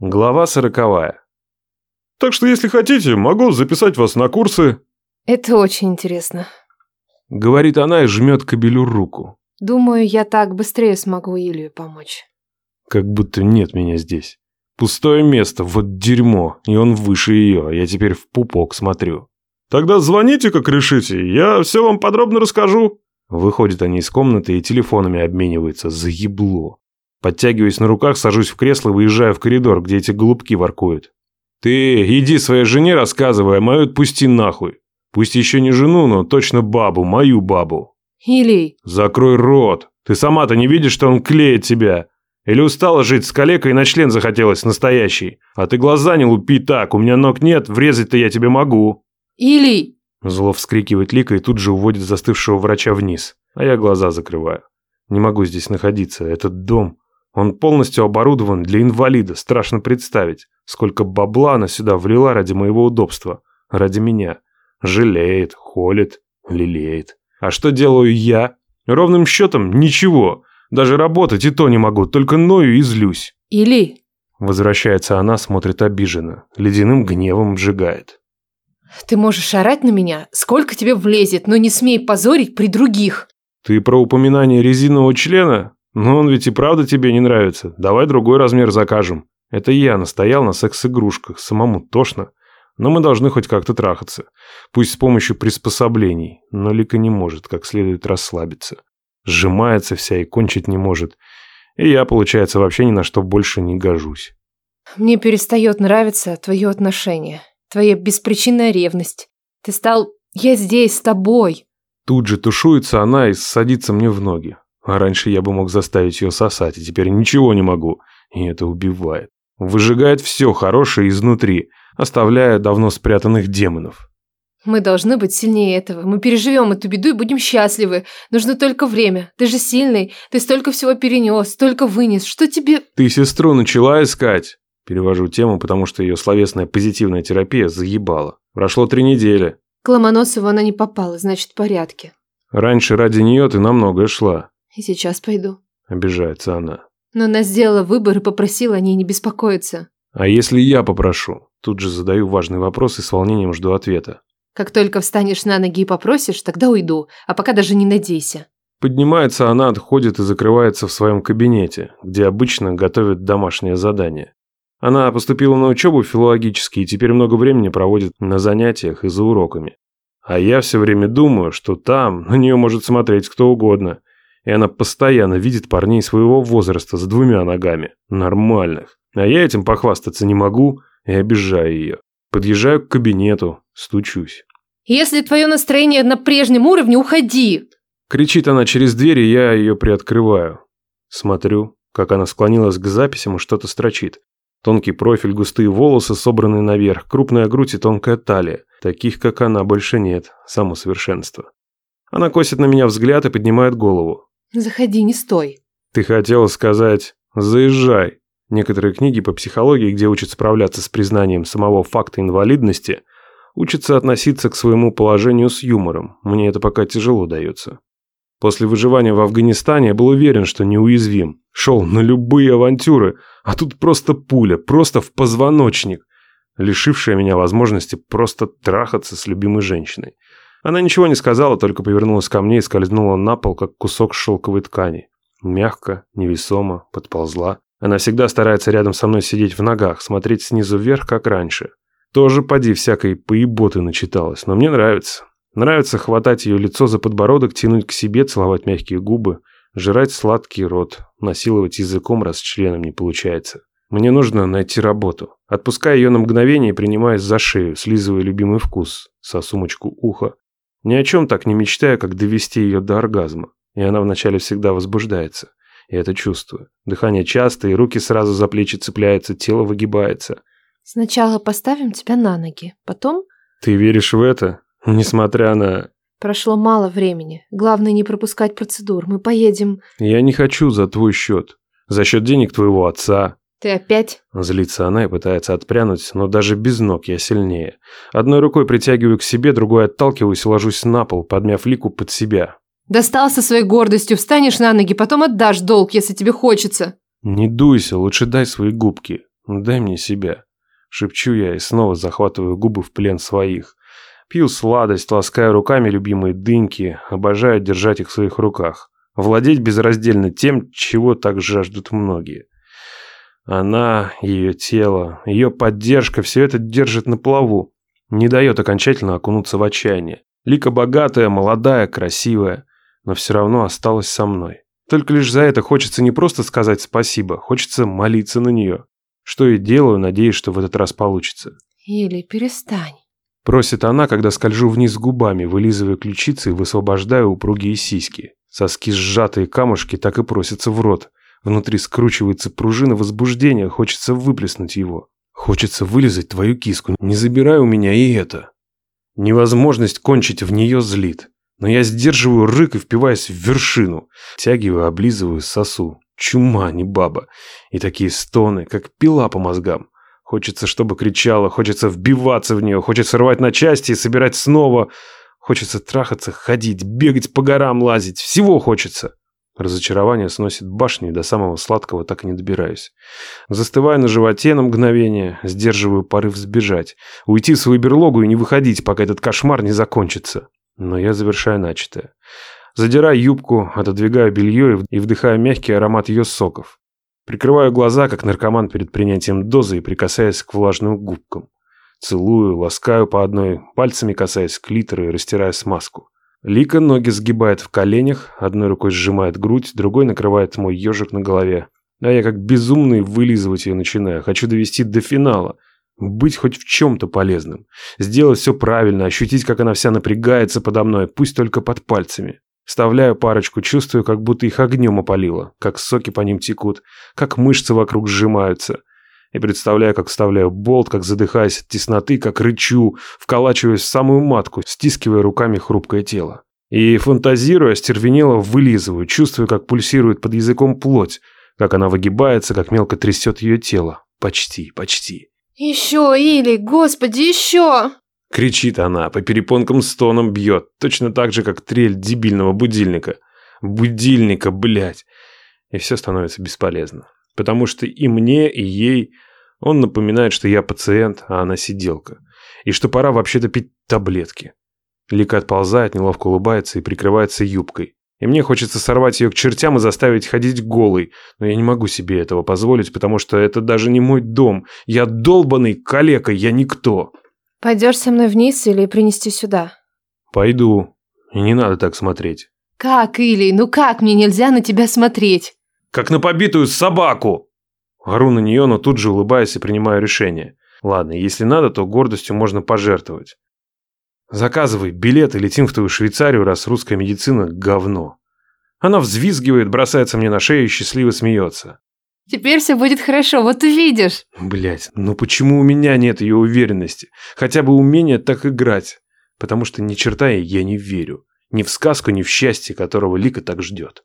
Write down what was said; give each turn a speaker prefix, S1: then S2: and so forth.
S1: Глава сороковая.
S2: Так что, если хотите, могу записать вас на курсы.
S3: Это очень интересно.
S1: Говорит она и жмет кобелю руку.
S3: Думаю, я так быстрее смогу Илью помочь.
S1: Как будто нет меня здесь. Пустое место, вот дерьмо, и он выше ее, а я теперь в пупок смотрю.
S2: Тогда звоните, как решите, я все вам подробно расскажу.
S1: Выходят они из комнаты и телефонами обмениваются, заебло. Подтягиваясь на руках, сажусь в кресло выезжаю в коридор, где эти голубки воркуют. Ты иди своей жене рассказывай, а мою отпусти нахуй. Пусть еще не жену, но точно бабу, мою бабу.
S3: Илий.
S1: Закрой рот. Ты сама-то не видишь, что он клеит тебя? Или устала жить с калекой и на член захотелось настоящий? А ты глаза не лупи так, у меня ног нет, врезать-то я тебе могу.
S3: Илий.
S1: Зло вскрикивает Лика и тут же уводит застывшего врача вниз. А я глаза закрываю. Не могу здесь находиться, этот дом. Он полностью оборудован для инвалида, страшно представить, сколько бабла она сюда влила ради моего удобства, ради меня. Жалеет, холит, лелеет. А что делаю я? Ровным счетом ничего. Даже работать и то не могу, только ною и злюсь.
S3: Или...
S1: Возвращается она, смотрит обиженно, ледяным гневом сжигает.
S3: Ты можешь орать на меня, сколько тебе влезет, но не смей позорить при других.
S1: Ты про упоминание резинового члена? Но он ведь и правда тебе не нравится. Давай другой размер закажем. Это я настоял на секс-игрушках, самому тошно. Но мы должны хоть как-то трахаться. Пусть с помощью приспособлений. Но Лика не может как следует расслабиться. Сжимается вся и кончить не может. И я, получается, вообще ни на что больше не гожусь.
S3: Мне перестает нравиться твое отношение. Твоя беспричинная ревность. Ты стал... Я здесь, с тобой.
S1: Тут же тушуется она и садится мне в ноги. А раньше я бы мог заставить ее сосать, и теперь ничего не могу. И это убивает. Выжигает все хорошее изнутри, оставляя давно спрятанных демонов.
S3: Мы должны быть сильнее этого. Мы переживем эту беду и будем счастливы. Нужно только время. Ты же сильный. Ты столько всего перенес, столько вынес. Что тебе...
S1: Ты сестру начала искать? Перевожу тему, потому что ее словесная позитивная терапия заебала. Прошло три недели.
S3: К Ломоносову она не попала, значит, в порядке.
S1: Раньше ради нее ты на многое шла.
S3: И сейчас пойду.
S1: Обижается она.
S3: Но она сделала выбор и попросила о ней не беспокоиться.
S1: А если я попрошу? Тут же задаю важный вопрос и с волнением жду ответа.
S3: Как только встанешь на ноги и попросишь, тогда уйду. А пока даже не надейся.
S1: Поднимается она, отходит и закрывается в своем кабинете, где обычно готовят домашнее задание. Она поступила на учебу филологически и теперь много времени проводит на занятиях и за уроками. А я все время думаю, что там на нее может смотреть кто угодно, и она постоянно видит парней своего возраста с двумя ногами, нормальных. А я этим похвастаться не могу и обижаю ее. Подъезжаю к кабинету, стучусь.
S3: «Если твое настроение на прежнем уровне, уходи!»
S1: Кричит она через дверь, и я ее приоткрываю. Смотрю, как она склонилась к записям и что-то строчит. Тонкий профиль, густые волосы, собранные наверх, крупная грудь и тонкая талия. Таких, как она, больше нет. Само совершенство. Она косит на меня взгляд и поднимает голову.
S3: Заходи, не стой.
S1: Ты хотела сказать «заезжай». Некоторые книги по психологии, где учат справляться с признанием самого факта инвалидности, учатся относиться к своему положению с юмором. Мне это пока тяжело дается. После выживания в Афганистане я был уверен, что неуязвим. Шел на любые авантюры, а тут просто пуля, просто в позвоночник, лишившая меня возможности просто трахаться с любимой женщиной. Она ничего не сказала, только повернулась ко мне и скользнула на пол, как кусок шелковой ткани. Мягко, невесомо, подползла. Она всегда старается рядом со мной сидеть в ногах, смотреть снизу вверх, как раньше. Тоже поди всякой поеботы начиталась, но мне нравится. Нравится хватать ее лицо за подбородок, тянуть к себе, целовать мягкие губы, жрать сладкий рот, насиловать языком, раз членом не получается. Мне нужно найти работу. Отпуская ее на мгновение, принимаясь за шею, слизывая любимый вкус, сосумочку уха, ни о чем так не мечтаю, как довести ее до оргазма. И она вначале всегда возбуждается. И это чувствую. Дыхание часто, и руки сразу за плечи цепляются, тело выгибается.
S3: Сначала поставим тебя на ноги, потом...
S1: Ты веришь в это? Несмотря на...
S3: Прошло мало времени. Главное не пропускать процедур. Мы поедем...
S1: Я не хочу за твой счет. За счет денег твоего отца,
S3: «Ты опять?»
S1: Злится она и пытается отпрянуть, но даже без ног я сильнее. Одной рукой притягиваю к себе, другой отталкиваюсь и ложусь на пол, подмяв лику под себя.
S3: «Достал со своей гордостью, встанешь на ноги, потом отдашь долг, если тебе хочется».
S1: «Не дуйся, лучше дай свои губки. Дай мне себя. Шепчу я и снова захватываю губы в плен своих. Пью сладость, ласкаю руками любимые дыньки, обожаю держать их в своих руках. Владеть безраздельно тем, чего так жаждут многие. Она, ее тело, ее поддержка, все это держит на плаву. Не дает окончательно окунуться в отчаяние. Лика богатая, молодая, красивая, но все равно осталась со мной. Только лишь за это хочется не просто сказать спасибо, хочется молиться на нее. Что и делаю, надеясь, что в этот раз получится.
S3: Или перестань.
S1: Просит она, когда скольжу вниз губами, вылизывая ключицы и высвобождаю упругие сиськи. Соски сжатые камушки так и просятся в рот. Внутри скручивается пружина возбуждения, хочется выплеснуть его. Хочется вылизать твою киску, не забирай у меня и это. Невозможность кончить в нее злит. Но я сдерживаю рык и впиваюсь в вершину. Тягиваю, облизываю, сосу. Чума, не баба. И такие стоны, как пила по мозгам. Хочется, чтобы кричала, хочется вбиваться в нее, хочется рвать на части и собирать снова. Хочется трахаться, ходить, бегать по горам, лазить. Всего хочется. Разочарование сносит башни, до самого сладкого так и не добираюсь. Застываю на животе на мгновение, сдерживаю порыв сбежать. Уйти в свою берлогу и не выходить, пока этот кошмар не закончится. Но я завершаю начатое. Задираю юбку, отодвигаю белье и вдыхаю мягкий аромат ее соков. Прикрываю глаза, как наркоман перед принятием дозы и прикасаясь к влажным губкам. Целую, ласкаю по одной, пальцами касаясь клитора и растирая смазку. Лика ноги сгибает в коленях, одной рукой сжимает грудь, другой накрывает мой ежик на голове. А я как безумный вылизывать ее начинаю. Хочу довести до финала. Быть хоть в чем-то полезным. Сделать все правильно, ощутить, как она вся напрягается подо мной, пусть только под пальцами. Вставляю парочку, чувствую, как будто их огнем опалило, как соки по ним текут, как мышцы вокруг сжимаются. И представляю, как вставляю болт, как задыхаясь от тесноты, как рычу, вколачиваюсь в самую матку, стискивая руками хрупкое тело. И, фантазируя, стервенело вылизываю, чувствую, как пульсирует под языком плоть, как она выгибается, как мелко трясет ее тело. Почти, почти.
S3: Еще, Или, господи, еще!
S1: Кричит она, по перепонкам стоном бьет, точно так же, как трель дебильного будильника. Будильника, блядь. И все становится бесполезно. Потому что и мне, и ей он напоминает, что я пациент, а она сиделка. И что пора вообще-то пить таблетки. Лика отползает, неловко улыбается и прикрывается юбкой. И мне хочется сорвать ее к чертям и заставить ходить голой, но я не могу себе этого позволить, потому что это даже не мой дом. Я долбанный калека, я никто.
S3: Пойдешь со мной вниз или принести сюда?
S1: Пойду. И не надо так смотреть.
S3: Как, Или? Ну как мне нельзя на тебя смотреть?
S1: Как на побитую собаку! Гору на нее, но тут же улыбаюсь и принимаю решение. Ладно, если надо, то гордостью можно пожертвовать. Заказывай билет и летим в твою Швейцарию, раз русская медицина – говно. Она взвизгивает, бросается мне на шею и счастливо смеется.
S3: Теперь все будет хорошо, вот увидишь.
S1: Блять, ну почему у меня нет ее уверенности? Хотя бы умения так играть. Потому что ни черта я не верю. Ни в сказку, ни в счастье, которого Лика так ждет.